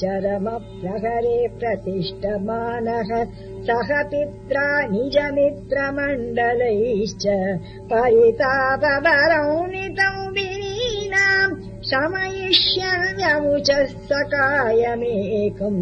चरमप्रहरे प्रतिष्ठमानः सह पित्रा निजमित्रमण्डलैश्च परितापवरौ नितौ विनीनाम् शमयिष्यन्यमुचः सकायमेकम्